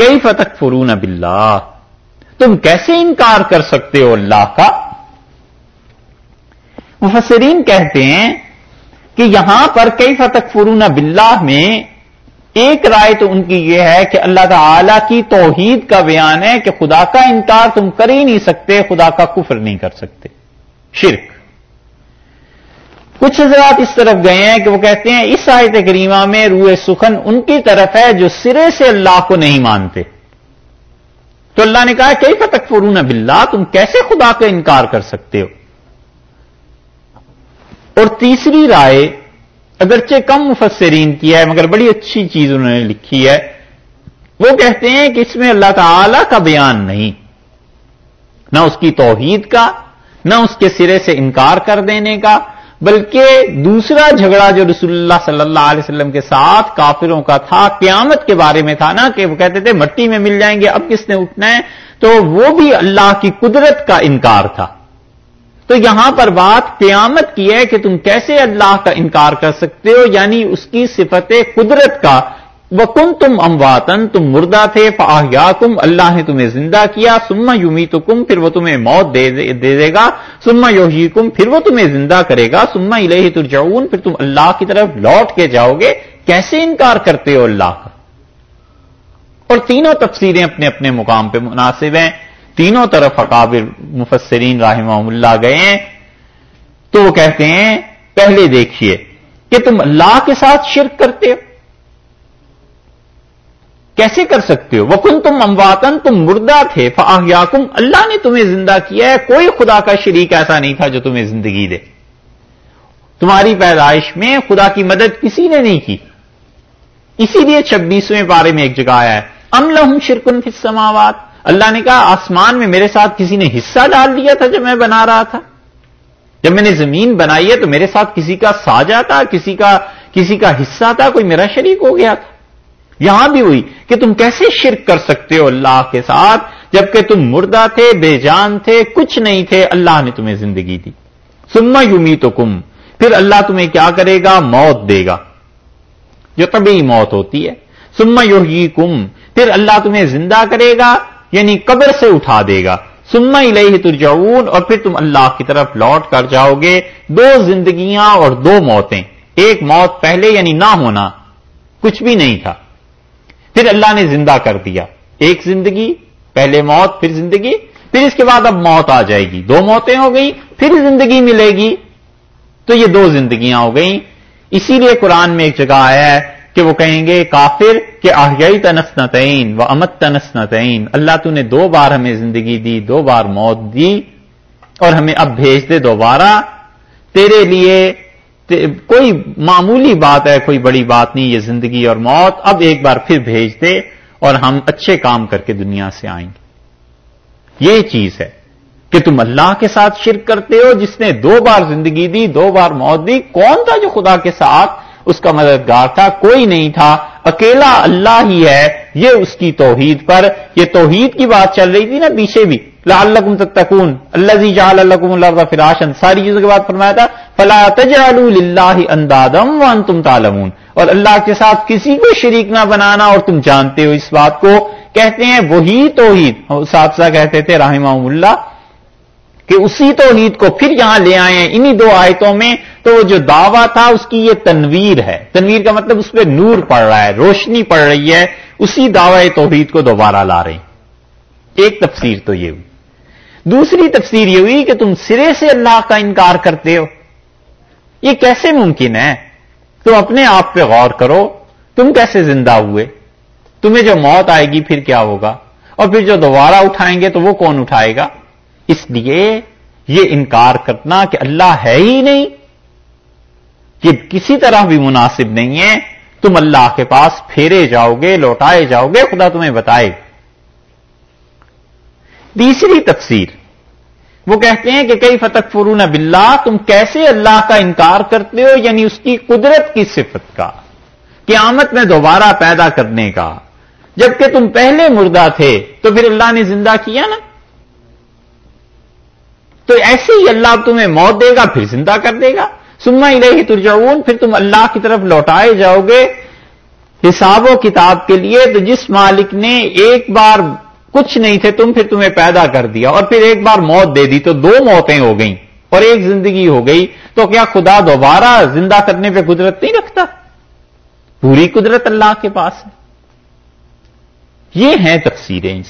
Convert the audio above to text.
کئی فتق فرون اب تم کیسے انکار کر سکتے ہو اللہ کا؟ مفسرین کہتے ہیں کہ یہاں پر کئی فتق فرون باللہ میں ایک رائے تو ان کی یہ ہے کہ اللہ تعالی کی توحید کا بیان ہے کہ خدا کا انکار تم کر ہی نہیں سکتے، خدا کا کفر نہیں کر سکتے۔ شرک۔ کچھ حضرات اس طرف گئے ہیں کہ وہ کہتے ہیں اس آیت کریمہ میں روح سخن ان کی طرف ہے جو سرے سے اللہ کو نہیں مانتے۔ تو اللہ نے کہا کئی فتق فرون باللہ؟ تم کیسے خدا کا انکار کر سکتے ہو؟ اور تیسری رائے اگرچہ کم مفسرین کی ہے مگر بڑی اچھی چیز انہوں نے لکھی ہے، وہ کہتے ہیں کہ اس میں اللہ تعالی کا بیان نہیں۔ نہ اس کی توحید کا، نہ اس کے سرے سے انکار کر دینے کا۔ بلکہ دوسرا جھگڑا جو رسول اللہ صلی اللہ علیہ وسلم کے ساتھ کافروں کا تھا، قیامت کے بارے میں تھا نا، کہ وہ کہتے تھے، مٹی میں مل جائیں گے، اب کس نے اٹھنا ہے؟ تو وہ بھی اللہ کی قدرت کا انکار تھا۔ تو یہاں پر بات قیامت کی ہے کہ تم کیسے اللہ کا انکار کر سکتے ہو؟ یعنی اس کی صفت قدرت کا وکن تم امواتن تم مردہ تھے فاہیا کم اللہ نے تمہیں زندہ کیا سما یومی تو کم پھر وہ تمہیں موت دے دے گا سما یوہی کم پھر وہ تمہیں زندہ کرے گا سما الہ ترجعون، پھر تم اللہ کی طرف لوٹ کے جاؤ گے۔ کیسے انکار کرتے ہو اللہ کا؟ اور تینوں تفسیریں اپنے اپنے مقام پہ مناسب ہیں۔ تینوں طرف اکابر مفسرین رحمہ اللہ گئے ہیں۔ تو وہ کہتے ہیں، پہلے دیکھیے کہ تم اللہ کے ساتھ شرک کرتے ہو۔ کیسے کر سکتے ہو؟ وکن تم امواتن تم مردہ تھے فاہیاکم اللہ نے تمہیں زندہ کیا ہے، کوئی خدا کا شریک ایسا نہیں تھا جو تمہیں زندگی دے۔ تمہاری پیدائش میں خدا کی مدد کسی نے نہیں کی۔ اسی لیے چھبیسویں بارے میں ایک جگہ آیا ہے۔ ام لہم شرکن فی السماوات۔ اللہ نے کہا، آسمان میں میرے ساتھ کسی نے حصہ ڈال دیا تھا جب میں بنا رہا تھا۔ جب میں نے زمین بنائی ہے تو میرے ساتھ کسی کا ساجا تھا، کسی کا کسی کا حصہ تھا، کوئی میرا شریک ہو گیا تھا۔ یہاں بھی ہوئی کہ تم کیسے شرک کر سکتے ہو اللہ کے ساتھ جبکہ تم مردہ تھے، بے جان تھے، کچھ نہیں تھے، اللہ نے تمہیں زندگی دی۔ سما یومی تو کم پھر اللہ تمہیں کیا کرے گا؟ موت دے گا۔ جو طبی موت ہوتی ہے۔ سما یوہی کم پھر اللہ تمہیں زندہ کرے گا یعنی قبر سے اٹھا دے گا۔ سما الہ ترجعون، اور پھر تم اللہ کی طرف لوٹ کر جاؤ گے۔ دو زندگیاں اور دو موتیں۔ ایک موت پہلے یعنی نہ ہونا۔ کچھ بھی نہیں تھا۔ پھر اللہ نے زندہ کر دیا۔ ایک زندگی، پہلے موت، پھر زندگی، پھر اس کے بعد اب موت آ جائے گی۔ دو موتیں ہو گئی پھر زندگی ملے گی۔ تو یہ دو زندگیاں ہو گئیں۔ اسی لیے قرآن میں ایک جگہ آیا ہے کہ وہ کہیں گے، کافر، کہ آہیائی تنسنتین و امت تنسنتین اللہ تو نے دو بار ہمیں زندگی دی، دو بار موت دی اور ہمیں اب بھیج دے دوبارہ۔ تیرے لیے کوئی معمولی بات ہے، کوئی بڑی بات نہیں، یہ زندگی اور موت، اب ایک بار پھر بھیج دے اور ہم اچھے کام کر کے دنیا سے آئیں گے۔ یہ چیز ہے کہ تم اللہ کے ساتھ شرک کرتے ہو، جس نے دو بار زندگی دی، دو بار موت دی، کون تھا جو خدا کے ساتھ اس کا مددگار تھا؟ کوئی نہیں تھا۔ اکیلا اللہ ہی ہے، یہ اس کی توحید پر، یہ توحید کی بات چل رہی تھی نا پیچھے بھی۔ لعلکم تتقون. الذي جعل لكم الارض فراشا. ساری چیزوں کے بعد فرمایا تھا، فلا تجعلوا لله اندادا وانتم تعلمون. اور اللہ کے ساتھ کسی کو شریک نہ بنانا، اور تم جانتے ہو اس بات کو، کہتے ہیں وہی توحید. اساتذہ کہتے تھے رحمہ اللہ، کہ اسی توحید کو پھر یہاں لے آئے ہیں، انہی دو آیتوں میں، تو وہ جو دعویٰ تھا، اس کی یہ تنویر ہے. تنویر کا مطلب اس پہ نور پڑ رہا ہے، روشنی پڑ رہی ہے، اسی دعوی توحید کو دوبارہ لا رہے ہیں. ایک تفسیر تو یہ ہوئی۔ دوسری تفسیر یہ ہوئی کہ تم سرے سے اللہ کا انکار کرتے ہو۔ یہ کیسے ممکن ہے؟ تم اپنے آپ پہ غور کرو۔ تم کیسے زندہ ہوئے؟ تمہیں جو موت آئے گی پھر کیا ہوگا؟ اور پھر جو دوبارہ اٹھائیں گے تو وہ کون اٹھائے گا؟ اس لیے یہ انکار کرنا کہ اللہ ہے ہی نہیں۔ یہ کسی طرح بھی مناسب نہیں ہے۔ تم اللہ کے پاس پھیرے جاؤ گے، لوٹائے جاؤ گے، خدا تمہیں بتائے۔ تیسری تفسیر۔ وہ کہتے ہیں کہ کئی فتح فرون باللہ، تم کیسے اللہ کا انکار کرتے ہو؟ یعنی اس کی قدرت کی صفت کا۔ قیامت میں دوبارہ پیدا کرنے کا۔ جبکہ تم پہلے مردہ تھے، تو پھر اللہ نے زندہ کیا نا؟ تو ایسے ہی اللہ تمہیں موت دے گا، پھر زندہ کر دے گا۔ سما الہی ترجعون، پھر تم اللہ کی طرف لوٹائے جاؤ گے۔ حساب و کتاب کے لیے تو جس مالک نے ایک بار کچھ نہیں تھے، تم پھر تمہیں پیدا کر دیا اور پھر ایک بار موت دے دی تو دو موتیں ہو گئیں اور ایک زندگی ہو گئی۔ تو کیا خدا دوبارہ زندہ کرنے پہ قدرت نہیں رکھتا؟ پوری قدرت اللہ کے پاس ہے۔ یہ ہیں تفسیریں